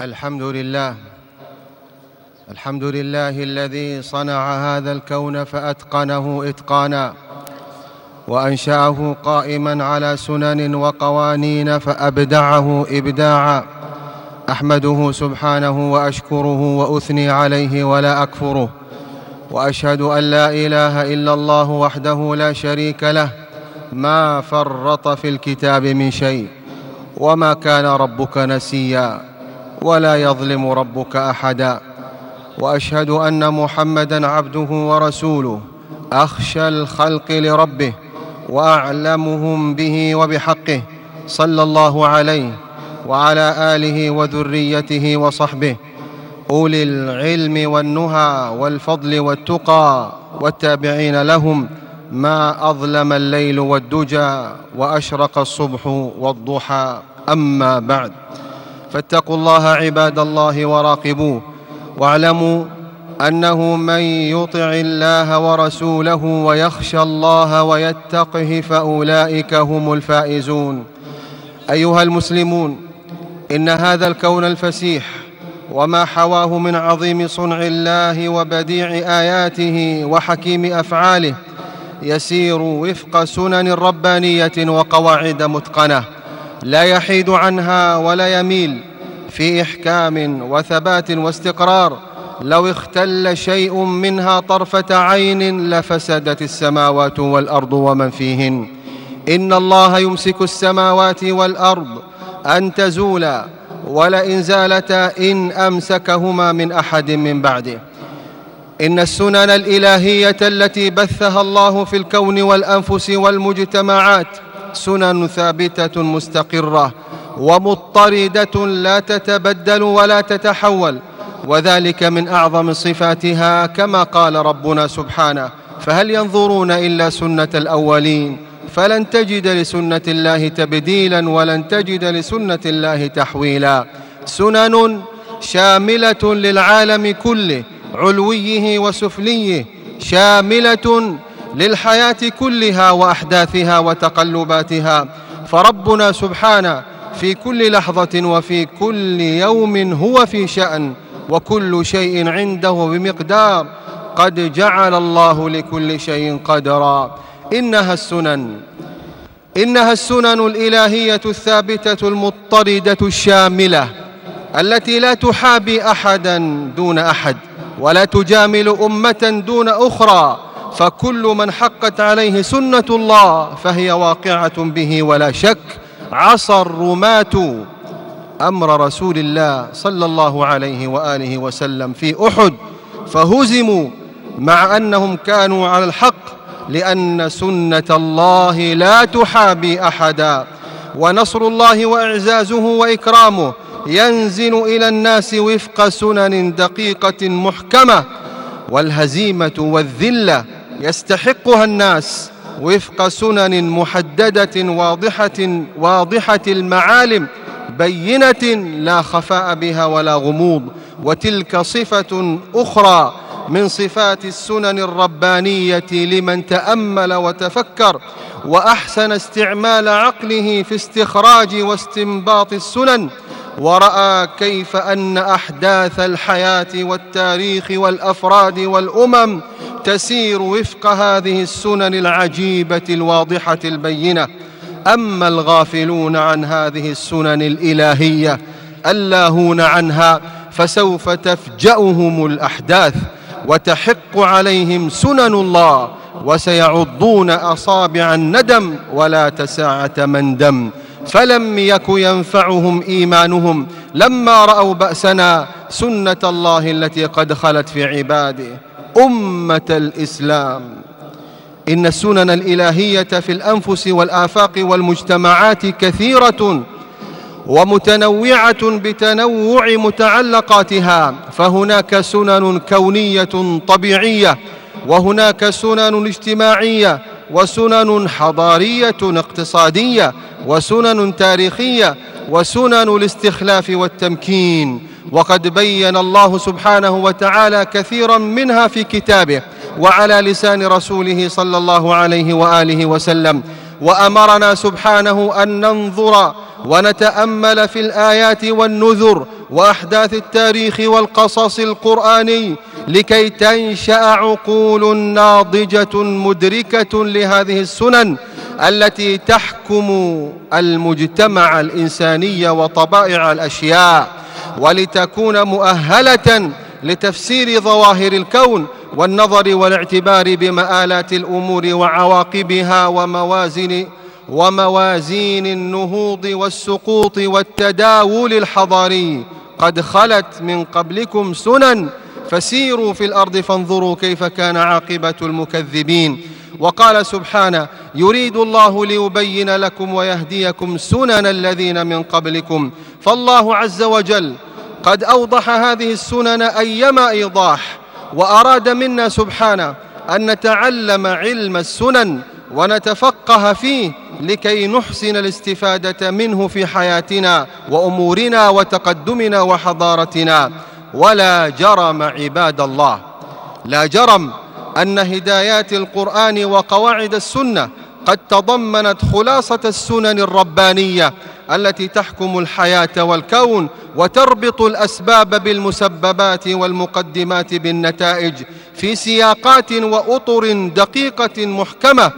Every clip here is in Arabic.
الحمد لله. الحمد لله الذي صنع هذا الكون فأتقنه إتقانا. وأنشأه قائما على سنن وقوانين فأبدعه إبداعا. أحمده سبحانه وأشكره وأثني عليه ولا أكفره. وأشهد أن لا إله إلا الله وحده لا شريك له. ما فرط في الكتاب من شيء. وما كان ربك نسيا. ولا يظلم ربك أحدا. وأشهد أن محمدا عبده ورسوله. أخشى الخلق لربه وأعلمهم به وبحقه صلى الله عليه وعلى آله وذريته وصحبه. أولي العلم والنهى والفضل والتقى والتابعين لهم ما أظلم الليل والدجى وأشرق الصبح والضحى. أما بعد. فاتقوا الله عباد الله وراقبوه. واعلموا أنه من يطع الله ورسوله ويخشى الله ويتقه فأولئك هم الفائزون. أيها المسلمون إن هذا الكون الفسيح وما حواه من عظيم صنع الله وبديع آياته وحكيم أفعاله يسير وفق سنن ربانية وقواعد متقنة. لا يحيد عنها ولا يميل في إحكام وثبات واستقرار. لو اختل شيء منها طرفة عين لفسدت السماوات والأرض ومن فيهن. إن الله يمسك السماوات والأرض أن تزولا ولئن زالتا إن أمسكهما من أحد من بعده. إن السنن الإلهية التي بثها الله في الكون والأنفس والمجتمعات سنن ثابتة مستقرة ومضطردة لا تتبدل ولا تتحول وذلك من أعظم صفاتها كما قال ربنا سبحانه فهل ينظرون إلا سنة الأولين؟ فلن تجد لسنة الله تبديلا ولن تجد لسنة الله تحويلا. سنن شاملة للعالم كله علويه وسفليه شاملة للحياة كلها وأحداثها وتقلباتها. فربنا سبحانه في كل لحظة وفي كل يوم هو في شأن وكل شيء عنده بمقدار. قد جعل الله لكل شيء قدرا. إنها السنن. إنها السنن الإلهية الثابتة المضطردة الشاملة التي لا تحابي أحدا دون أحد ولا تجامل أمة دون أخرى. فكل من حقت عليه سنة الله فهي واقعة به ولا شك عصى الرماة أمر رسول الله صلى الله عليه وآله وسلم في أحد فهزموا مع أنهم كانوا على الحق لأن سنة الله لا تحابي أحدا ونصر الله وإعزازه وإكرامه ينزل إلى الناس وفق سنن دقيقة محكمة والهزيمة والذلة يستحقها الناس وفق سنن محددة واضحه واضحة المعالم بينة لا خفاء بها ولا غموض وتلك صفة أخرى من صفات السنن الربانية لمن تأمل وتفكر وأحسن استعمال عقله في استخراج واستنباط السنن ورأى كيف أن أحداث الحياة والتاريخ والأفراد والأمم تسير وفق هذه السنن العجيبة الواضحة البينة. أما الغافلون عن هذه السنن الإلهية اللاهون عنها فسوف تفجأهم الأحداث وتحق عليهم سنن الله وسيعضون أصابع الندم ولا تساعة مندم فلم يك ينفعهم إيمانهم لما رأوا بأسنا سنة الله التي قد خلت في عباده أمة الإسلام. إن السنن الإلهية في الأنفس والآفاق والمجتمعات كثيرة ومتنوعة بتنوع متعلقاتها فهناك سنن كونية طبيعية وهناك سنن اجتماعية وسنن حضارية اقتصادية وسنن تاريخية وسنن الاستخلاف والتمكين. وقد بين الله سبحانه وتعالى كثيرا منها في كتابه وعلى لسان رسوله صلى الله عليه وآله وسلم. وأمرنا سبحانه أن ننظر ونتأمل في الآيات والنذر وأحداث التاريخ والقصص القرآني لكي تنشأ عقول ناضجة مدركة لهذه السنن التي تحكم المجتمع الإنساني وطبائع الأشياء ولتكون مؤهلة لتفسير ظواهر الكون والنظر والاعتبار بمآلات الأمور وعواقبها وموازن وموازين النهوض والسقوط والتداول الحضاري. قد خلت من قبلكم سنن. فسيروا في الأرض فانظروا كيف كان عاقبة المكذبين. وقال سبحانه يريد الله ليبين لكم ويهديكم سنن الذين من قبلكم. فالله عز وجل قد أوضح هذه السنن أيما إيضاح. وأراد منا سبحانه أن نتعلم علم السنن ونتفقه فيه لكي نحسن الاستفادة منه في حياتنا وأمورنا وتقدمنا وحضارتنا. ولا جرم عباد الله. لا جرم أن هدايات القرآن وقواعد السنة قد تضمنت خلاصة السنن الربانية التي تحكم الحياة والكون وتربط الأسباب بالمسببات والمقدمات بالنتائج في سياقات وأطر دقيقة محكمة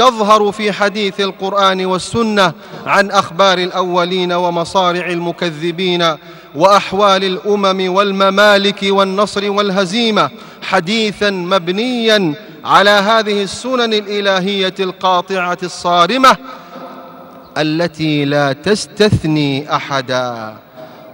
تظهر في حديث القرآن والسنة عن أخبار الأولين ومصارع المكذبين وأحوال الأمم والممالك والنصر والهزيمة حديثا مبنيا على هذه السنن الإلهية القاطعة الصارمة التي لا تستثني أحدا.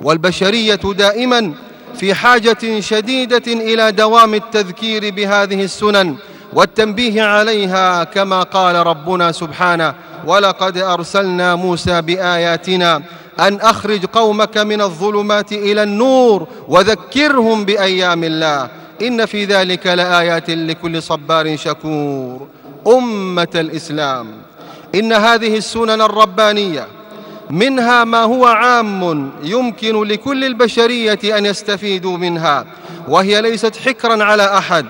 والبشرية دائما في حاجة شديدة إلى دوام التذكير بهذه السنن والتنبيه عليها كما قال ربنا سبحانه ولقد أرسلنا موسى بآياتنا أن أخرج قومك من الظلمات إلى النور وذكرهم بأيام الله. إن في ذلك لآيات لكل صبار شكور. أمة الإسلام. إن هذه السنن الربانية منها ما هو عام يمكن لكل البشرية أن يستفيدوا منها وهي ليست حكرا على أحد.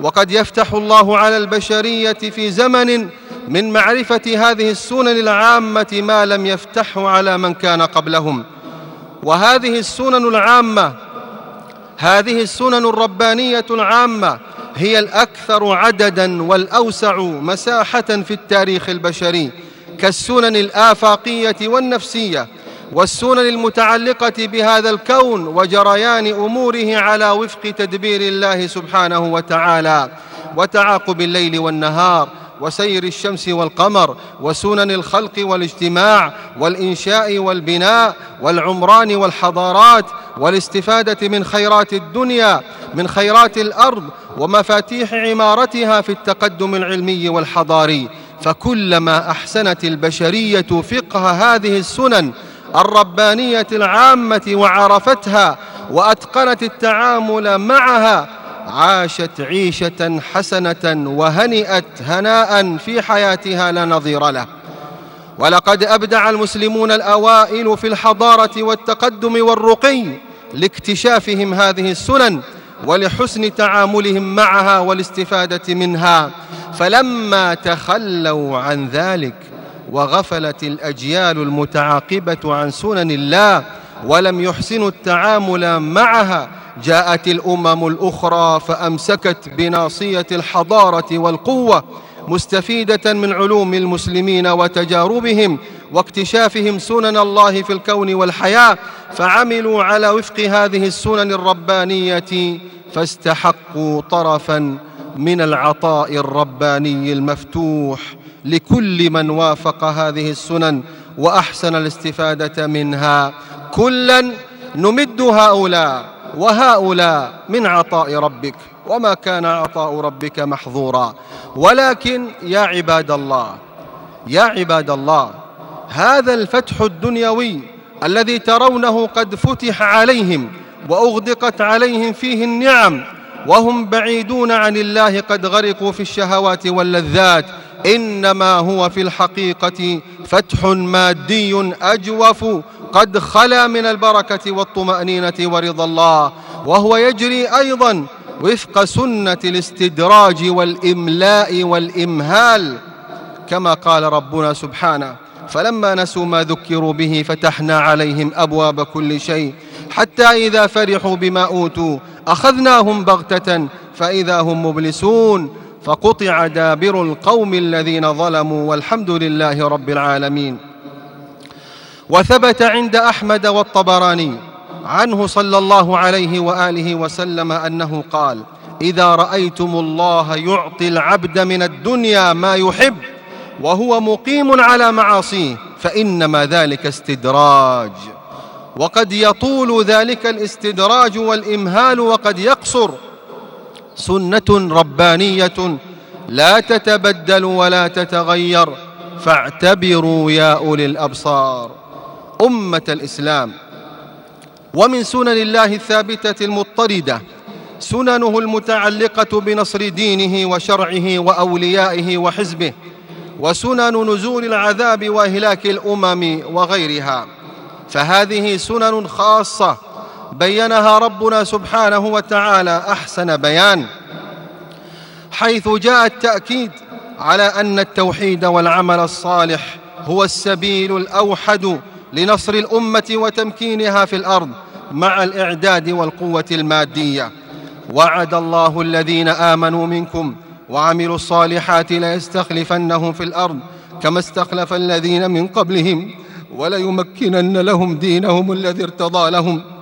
وقد يفتح الله على البشرية في زمن من معرفة هذه السنن العامة ما لم يفتحه على من كان قبلهم. وهذه السنن العامة هذه السنن الربانية العامة هي الأكثر عددا والأوسع مساحة في التاريخ البشري كالسنن الآفاقية والنفسية. والسنن المتعلقة بهذا الكون وجريان أموره على وفق تدبير الله سبحانه وتعالى وتعاقب الليل والنهار وسير الشمس والقمر وسنن الخلق والاجتماع والإنشاء والبناء والعمران والحضارات والاستفادة من خيرات الدنيا من خيرات الأرض ومفاتيح عمارتها في التقدم العلمي والحضاري. فكلما أحسنت البشرية فقه هذه السنن الربانية العامة وعرفتها وأتقنت التعامل معها عاشت عيشة حسنة وهنئت هناء في حياتها لا نظير له. ولقد أبدع المسلمون الأوائل في الحضارة والتقدم والرقي لاكتشافهم هذه السنن ولحسن تعاملهم معها والاستفادة منها. فلما تخلوا عن ذلك وغفلت الأجيال المتعاقبة عن سنن الله ولم يحسنوا التعامل معها. جاءت الأمم الأخرى فأمسكت بناصية الحضارة والقوة مستفيدة من علوم المسلمين وتجاربهم واكتشافهم سنن الله في الكون والحياة فعملوا على وفق هذه السنن الربانية فاستحقوا طرفا من العطاء الرباني المفتوح. لكل من وافق هذه السنن وأحسن الاستفادة منها. كلا نمد هؤلاء وهؤلاء من عطاء ربك وما كان عطاء ربك محظورا. ولكن يا عباد الله يا عباد الله هذا الفتح الدنيوي الذي ترونه قد فتح عليهم وأغدقت عليهم فيه النعم وهم بعيدون عن الله قد غرقوا في الشهوات واللذات إنما هو في الحقيقة فتح مادي أجوف قد خلا من البركة والطمأنينة ورضا الله وهو يجري أيضا وفق سنة الاستدراج والإملاء والإمهال كما قال ربنا سبحانه فلما نسوا ما ذكروا به فتحنا عليهم أبواب كل شيء حتى إذا فرحوا بما أوتوا أخذناهم بغتة فإذا هم مبلسون فقطع دابر القوم الذين ظلموا والحمد لله رب العالمين. وثبت عند أحمد والطبراني عنه صلى الله عليه وآله وسلم أنه قال إذا رأيتم الله يعطي العبد من الدنيا ما يحب وهو مقيم على معاصيه فإنما ذلك استدراج. وقد يطول ذلك الاستدراج والإمهال وقد يقصر سنة ربانية. لا تتبدل ولا تتغير. فاعتبروا يا أولي الأبصار. أمة الإسلام. ومن سنن الله الثابتة المضطردة. سننه المتعلقة بنصر دينه وشرعه وأوليائه وحزبه. وسنن نزول العذاب وإهلاك الأمم وغيرها. فهذه سنن خاصة. بينها ربنا سبحانه وتعالى أحسن بيان حيث جاء التأكيد على أن التوحيد والعمل الصالح هو السبيل الأوحد لنصر الأمة وتمكينها في الأرض مع الإعداد والقوة المادية. وعد الله الذين آمنوا منكم وعملوا الصالحات ليستخلفنهم في الأرض كما استخلف الذين من قبلهم وليمكنن لهم دينهم الذي ارتضى لهم.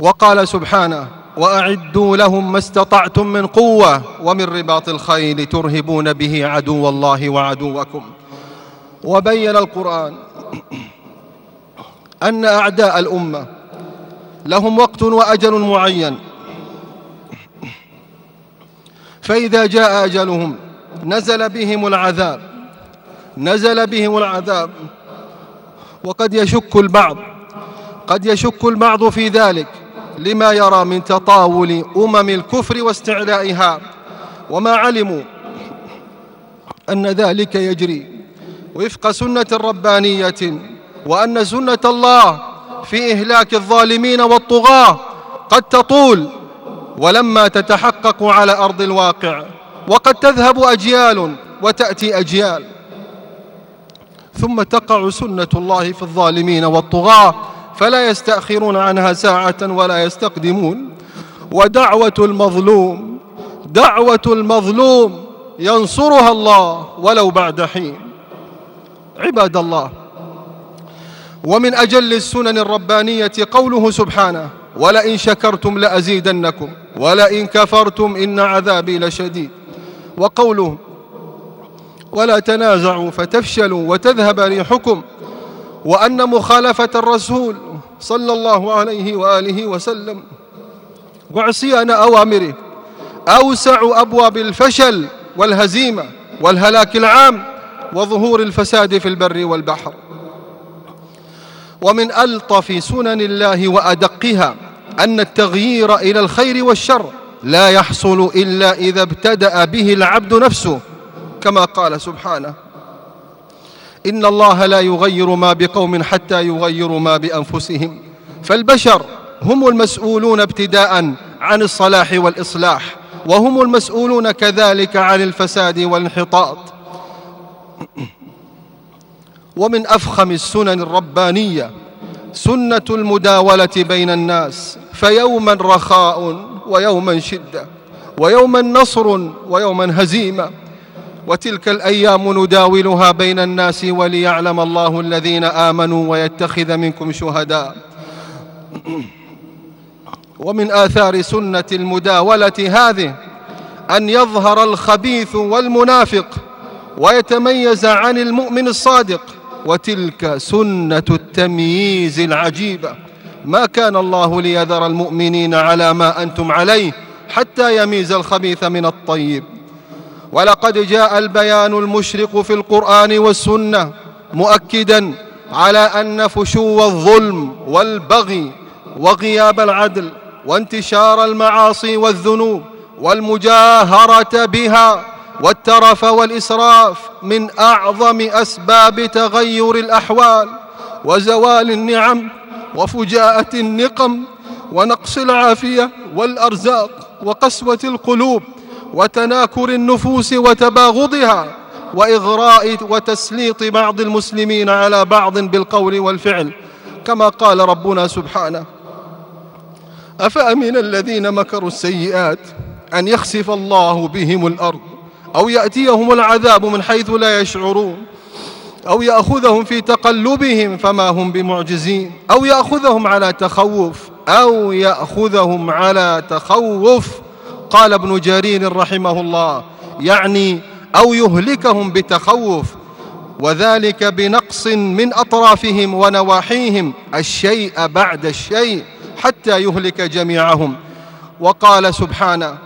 وقال سبحانه وأعدوا لهم ما استطعتم من قوة ومن رباط الخيل ترهبون به عدو الله وعدوكم. وبين القرآن أن أعداء الأمة لهم وقت وأجل معين. فإذا جاء أجلهم نزل بهم العذاب نزل بهم العذاب وقد يشك البعض قد يشك البعض في ذلك. لما يرى من تطاول أمم الكفر واستعلائها وما علموا أن ذلك يجري. وفق سنة ربانية وأن سنة الله في إهلاك الظالمين والطغاة قد تطول ولما تتحقق على أرض الواقع وقد تذهب أجيال وتأتي أجيال. ثم تقع سنة الله في الظالمين والطغاة فلا يستأخرون عنها ساعة ولا يستقدمون. ودعوة المظلوم دعوة المظلوم ينصرها الله ولو بعد حين. عباد الله ومن أجل السنن الربانية قوله سبحانه ولئن شكرتم لأزيدنكم ولئن كفرتم إن عذابي لشديد وقوله ولا تنازعوا فتفشلوا وتذهب ريحكم وأن مخالفة الرسول صلى الله عليه وآله وسلم. وعصيان أوامره أوسع أبواب الفشل والهزيمة والهلاك العام وظهور الفساد في البر والبحر. ومن ألطف سنن الله وأدقها أن التغيير إلى الخير والشر لا يحصل إلا إذا ابتدأ به العبد نفسه كما قال سبحانه. إن الله لا يغير ما بقوم حتى يغيروا ما بأنفسهم. فالبشر هم المسؤولون ابتداء عن الصلاح والإصلاح وهم المسؤولون كذلك عن الفساد والانحطاط. ومن أفخم السنن الربانية سنة المداولة بين الناس فيوما رخاء ويوما شدة ويوما نصر ويوما هزيمة. وتلك الأيام نداولها بين الناس وليعلم الله الذين آمنوا ويتخذ منكم شهداء. ومن آثار سنة المداولة هذه أن يظهر الخبيث والمنافق ويتميز عن المؤمن الصادق. وتلك سنة التمييز العجيبة ما كان الله ليذر المؤمنين على ما أنتم عليه حتى يميز الخبيث من الطيب. ولقد جاء البيان المشرق في القرآن والسنة مؤكدا على أن فشو الظلم والبغي وغياب العدل وانتشار المعاصي والذنوب والمجاهرة بها والترف والإسراف من أعظم أسباب تغير الأحوال وزوال النعم وفجاءة النقم ونقص العافية والأرزاق وقسوة القلوب وتناكر النفوس وتباغضها وإغراء وتسليط بعض المسلمين على بعض بالقول والفعل كما قال ربنا سبحانه أفأمن الذين مكروا السيئات أن يخسف الله بهم الأرض أو يأتيهم العذاب من حيث لا يشعرون أو يأخذهم في تقلبهم فما هم بمعجزين أو يأخذهم على تخوف أو يأخذهم على تخوف قال ابن جرير رحمه الله يعني أو يهلكهم بتخوف وذلك بنقص من أطرافهم ونواحيهم الشيء بعد الشيء حتى يهلك جميعهم. وقال سبحانه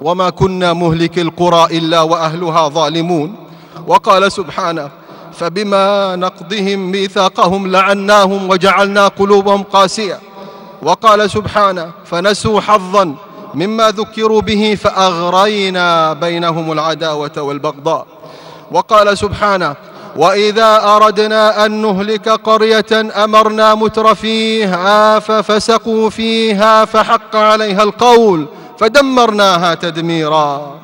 وما كنا مهلك القرى إلا وأهلها ظالمون وقال سبحانه فبما نقضهم ميثاقهم لعناهم وجعلنا قلوبهم قاسية وقال سبحانه فنسوا حظا مما ذكروا به فأغرينا بينهم العداوة والبغضاء. وقال سبحانه وإذا أردنا أن نهلك قرية أمرنا متر فيها ففسقوا فيها فحق عليها القول فدمرناها تدميرا.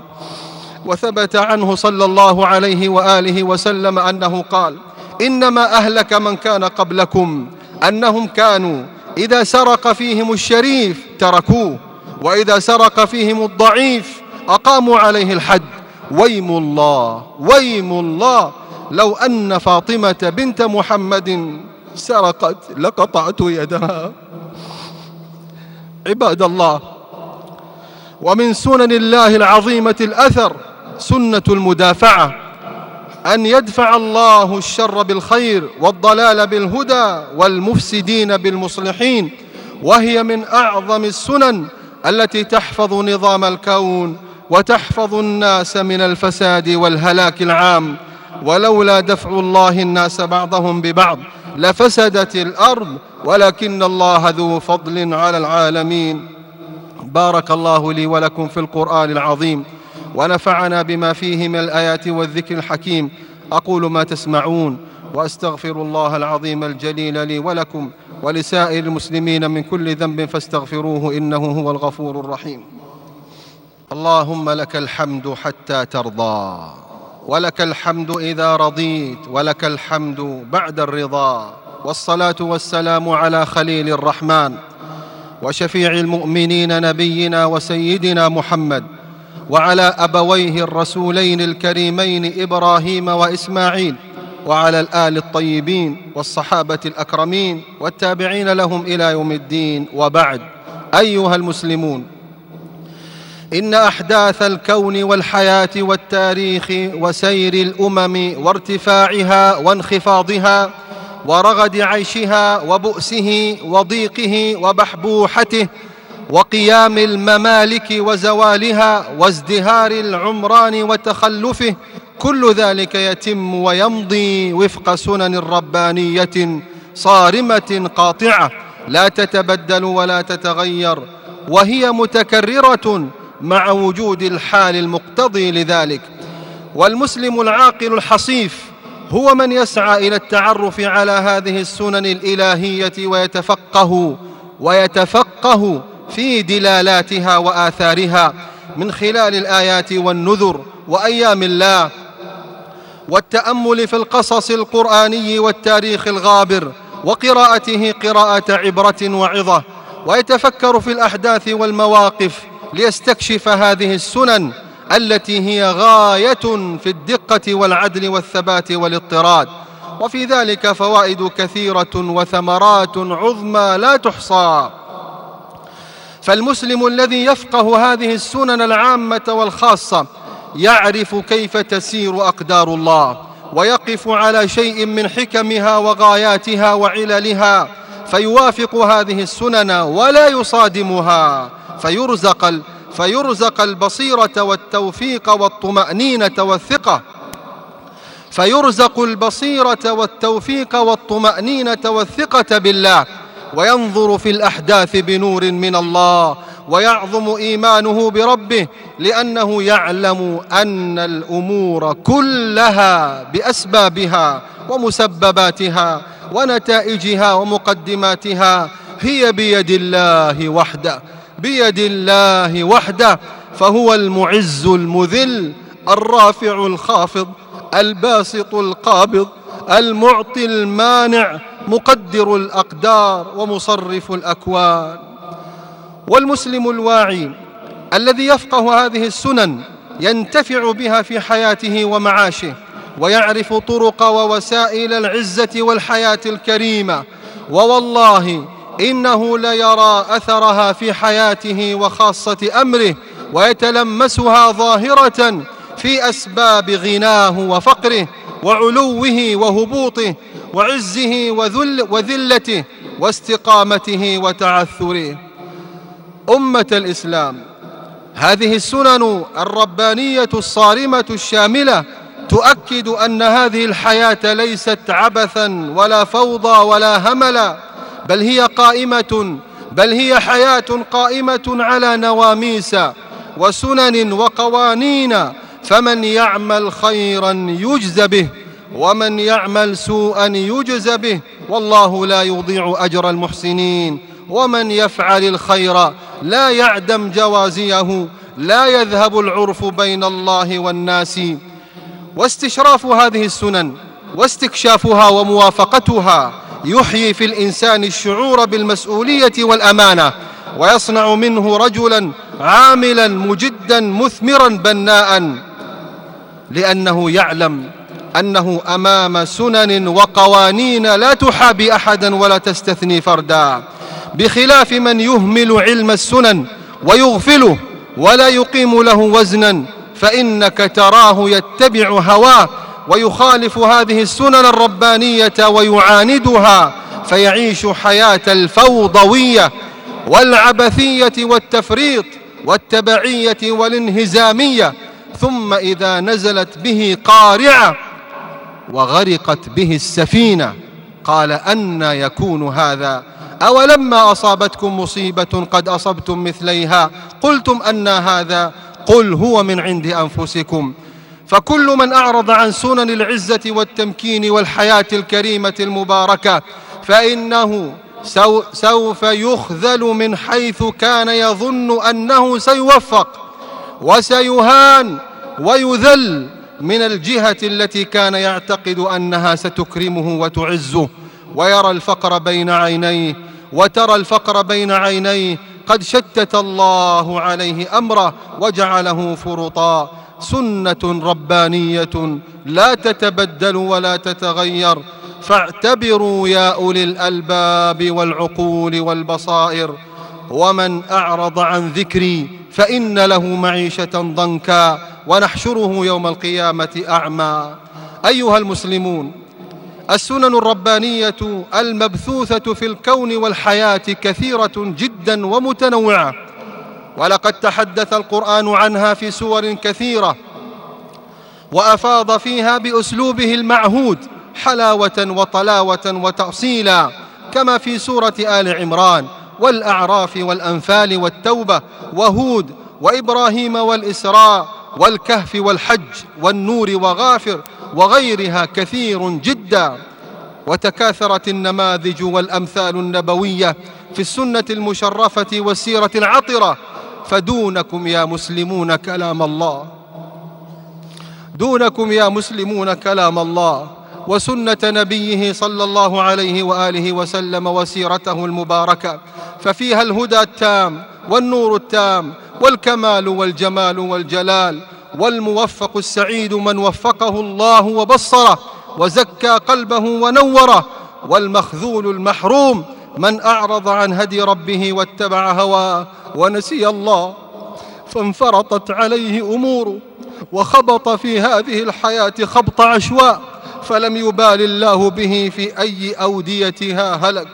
وثبت عنه صلى الله عليه وآله وسلم أنه قال إنما أهلك من كان قبلكم أنهم كانوا إذا سرق فيهم الشريف تركوه. وإذا سرق فيهم الضعيف أقاموا عليه الحد. ويم الله ويم الله. لو أن فاطمة بنت محمد سرقت لقطعت يدها. عباد الله ومن سنن الله العظيمة الأثر سنة المدافعة أن يدفع الله الشر بالخير والضلال بالهدى والمفسدين بالمصلحين وهي من أعظم السنن التي تحفظ نظام الكون وتحفظ الناس من الفساد والهلاك العام. ولولا دفع الله الناس بعضهم ببعض لفسدت الأرض ولكن الله ذو فضل على العالمين. بارك الله لي ولكم في القرآن العظيم ونفعنا بما فيه من الآيات والذكر الحكيم. أقول ما تسمعون وأستغفر الله العظيم الجليل لي ولكم ولسائر المسلمين من كل ذنب فاستغفروه إنه هو الغفور الرحيم. اللهم لك الحمد حتى ترضى ولك الحمد إذا رضيت ولك الحمد بعد الرضا والصلاة والسلام على خليل الرحمن وشفيع المؤمنين نبينا وسيدنا محمد وعلى أبويه الرسولين الكريمين إبراهيم وإسماعيل وعلى الآل الطيبين والصحابة الأكرمين والتابعين لهم إلى يوم الدين وبعد. أيها المسلمون إن أحداث الكون والحياة والتاريخ وسير الأمم وارتفاعها وانخفاضها ورغد عيشها وبؤسه وضيقه وبحبوحته وقيام الممالك وزوالها وازدهار العمران وتخلفه كل ذلك يتم ويمضي وفق سنن ربانية صارمة قاطعة. لا تتبدل ولا تتغير وهي متكررة مع وجود الحال المقتضي لذلك. والمسلم العاقل الحصيف هو من يسعى إلى التعرف على هذه السنن الإلهية ويتفقه ويتفقه في دلالاتها وآثارها من خلال الآيات والنذر وأيام الله والتأمل في القصص القرآني والتاريخ الغابر وقراءته قراءة عبرة وعظة ويتفكر في الأحداث والمواقف ليستكشف هذه السنن التي هي غاية في الدقة والعدل والثبات والاضطراد. وفي ذلك فوائد كثيرة وثمرات عظمى لا تحصى. فالمسلم الذي يفقه هذه السنن العامة والخاصة يعرف كيف تسير أقدار الله ويقف على شيء من حكمها وغاياتها وعللها فيوافق هذه السنن ولا يصادمها فيرزق فيرزق البصيرة والتوفيق والطمأنينة والثقة فيرزق البصيرة والتوفيق والطمأنينة والثقة بالله. وينظر في الأحداث بنور من الله ويعظم إيمانه بربه لأنه يعلم أن الأمور كلها بأسبابها ومسبباتها ونتائجها ومقدماتها هي بيد الله وحده بيد الله وحده فهو المعز المذل الرافع الخافض الباسط القابض المعطي المانع مقدر الأقدار ومصرف الأكوان. والمسلم الواعي الذي يفقه هذه السنن ينتفع بها في حياته ومعاشه ويعرف طرق ووسائل العزة والحياة الكريمة. ووالله إنه ليرى أثرها في حياته وخاصة أمره ويتلمسها ظاهرة في أسباب غناه وفقره وعلوه وهبوطه وعزه وذل وذلته واستقامته وتعثره. أمة الإسلام هذه السنن الربانية الصارمة الشاملة تؤكد أن هذه الحياة ليست عبثا ولا فوضى ولا هملا بل هي قائمة بل هي حياة قائمة على نواميس وسنن وقوانين فمن يعمل خيرا يجز به. ومن يعمل سوءا يجز به والله لا يضيع أجر المحسنين. ومن يفعل الخير لا يعدم جوازيه لا يذهب العرف بين الله والناس. واستشراف هذه السنن واستكشافها وموافقتها يحيي في الإنسان الشعور بالمسؤولية والأمانة ويصنع منه رجلا عاملا مجدا مثمرا بناء لأنه يعلم أنه أمام سنن وقوانين لا تحابي أحدا ولا تستثني فردا بخلاف من يهمل علم السنن ويغفله ولا يقيم له وزنا فإنك تراه يتبع هواه ويخالف هذه السنن الربانية ويعاندها فيعيش حياة الفوضوية والعبثية والتفريط والتبعية والانهزامية ثم إذا نزلت به قارعة وغرقت به السفينة. قال أن يكون هذا. أولما أصابتكم مصيبة قد أصبتم مثليها؟ قلتم أن هذا. قل هو من عند أنفسكم. فكل من أعرض عن سنن العزة والتمكين والحياة الكريمة المباركة فإنه سوف يخذل من حيث كان يظن أنه سيوفق وسيهان ويذل من الجهة التي كان يعتقد أنها ستكرمه وتعزه ويرى الفقر بين عينيه وترى الفقر بين عينيه قد شتت الله عليه أمره وجعله فرطا. سنة ربانية لا تتبدل ولا تتغير. فاعتبروا يا أولي الألباب والعقول والبصائر. ومن أعرض عن ذكري فإن له معيشة ضنكا. ونحشره يوم القيامة أعمى. أيها المسلمون السنن الربانية المبثوثة في الكون والحياة كثيرة جدا ومتنوعة. ولقد تحدث القرآن عنها في سور كثيرة وأفاض فيها بأسلوبه المعهود حلاوة وطلاوة وتأصيلا كما في سورة آل عمران والأعراف والأنفال والتوبة وهود وإبراهيم والإسراء والكهف والحج والنور وغافر وغيرها كثير جدا. وتكاثرت النماذج والأمثال النبوية في السنة المشرفة والسيرة العطرة. فدونكم يا مسلمون كلام الله. دونكم يا مسلمون كلام الله. وسنة نبيه صلى الله عليه وآله وسلم وسيرته المباركة. ففيها الهدى التام والنور التام والكمال والجمال والجلال والموفق السعيد من وفقه الله وبصره وزكى قلبه ونوره والمخذول المحروم من أعرض عن هدي ربه واتبع هواه ونسي الله فانفرطت عليه أموره وخبط في هذه الحياة خبط عشواء فلم يبال الله به في أي أوديتها هلك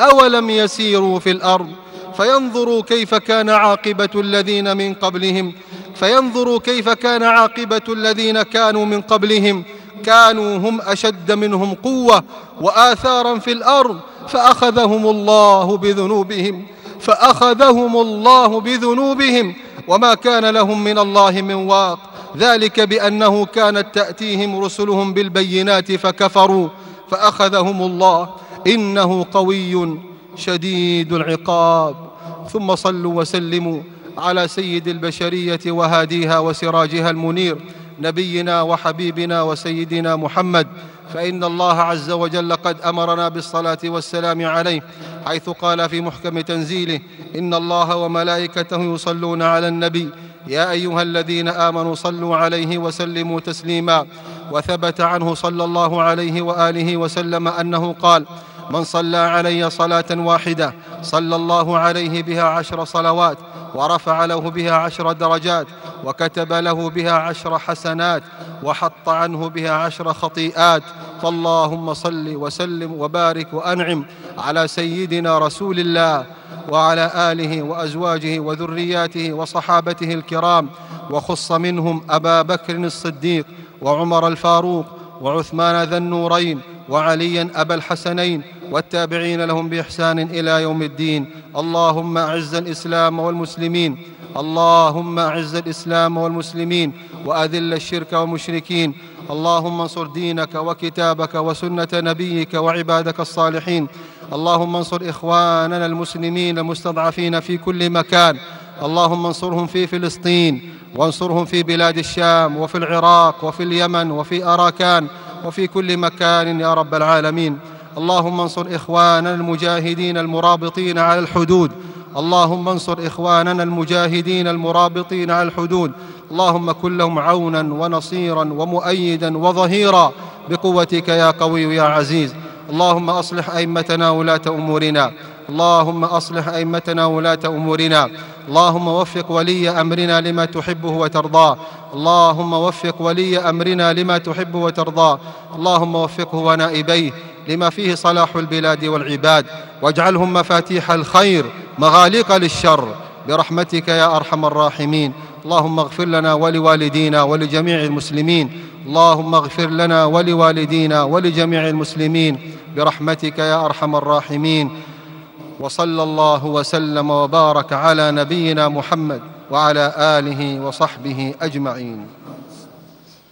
أولم يسيروا في الأرض فينظروا كيف كان عاقبة الذين من قبلهم فينظروا كيف كان عاقبة الذين كانوا من قبلهم كانوا هم أشد منهم قوة وآثارا في الأرض فأخذهم الله بذنوبهم فأخذهم الله بذنوبهم وما كان لهم من الله من واق ذلك بأنه كانت تأتيهم رسلهم بالبينات فكفروا فأخذهم الله إنه قوي. شديد العقاب. ثم صلوا وسلموا على سيد البشرية وهاديها وسراجها المنير نبينا وحبيبنا وسيدنا محمد. فإن الله عز وجل قد أمرنا بالصلاة والسلام عليه حيث قال في محكم تنزيله إن الله وملائكته يصلون على النبي. يا أيها الذين آمنوا صلوا عليه وسلموا تسليما. وثبت عنه صلى الله عليه وآله وسلم أنه قال من صلى علي صلاة واحدة صلى الله عليه بها عشر صلوات ورفع له بها عشر درجات وكتب له بها عشر حسنات وحط عنه بها عشر خطيئات. فاللهم صل وسلم وبارك وأنعم على سيدنا رسول الله وعلى آله وأزواجه وذرياته وصحابته الكرام. وخص منهم أبا بكر الصديق وعمر الفاروق وعثمان ذا النورين وعليا أبا الحسنين والتابعين لهم بإحسان إلى يوم الدين. اللهم أعز الإسلام والمسلمين. اللهم أعز الإسلام والمسلمين. وأذل الشرك والمشركين. اللهم انصر دينك وكتابك وسنة نبيك وعبادك الصالحين. اللهم انصر إخواننا المسلمين المستضعفين في كل مكان. اللهم انصرهم في فلسطين. وانصرهم في بلاد الشام وفي العراق وفي اليمن وفي أراكان. وفي كل مكان يا رب العالمين. اللهم انصر إخواننا المجاهدين المرابطين على الحدود. اللهم انصر إخواننا المجاهدين المرابطين على الحدود. اللهم كن لهم عونا ونصيرا ومؤيدا وظهيرا. بقوتك يا قوي يا عزيز. اللهم أصلح أئمتنا ولاة أمورنا. اللهم أصلح أئمتنا ولاة أمورنا. اللهم وفق ولي أمرنا لما تحبه وترضاه. اللهم وفق ولي أمرنا لما تحبه وترضاه. اللهم وفقه ونائبيه لما فيه صلاح البلاد والعباد. واجعلهم مفاتيح الخير مغاليق للشر. برحمتك يا أرحم الراحمين. اللهم اغفر لنا ولوالدينا ولجميع المسلمين. اللهم اغفر لنا ولوالدينا ولجميع المسلمين. برحمتك يا أرحم الراحمين. وصلى الله وسلم وبارك على نبينا محمد وعلى آله وصحبه أجمعين.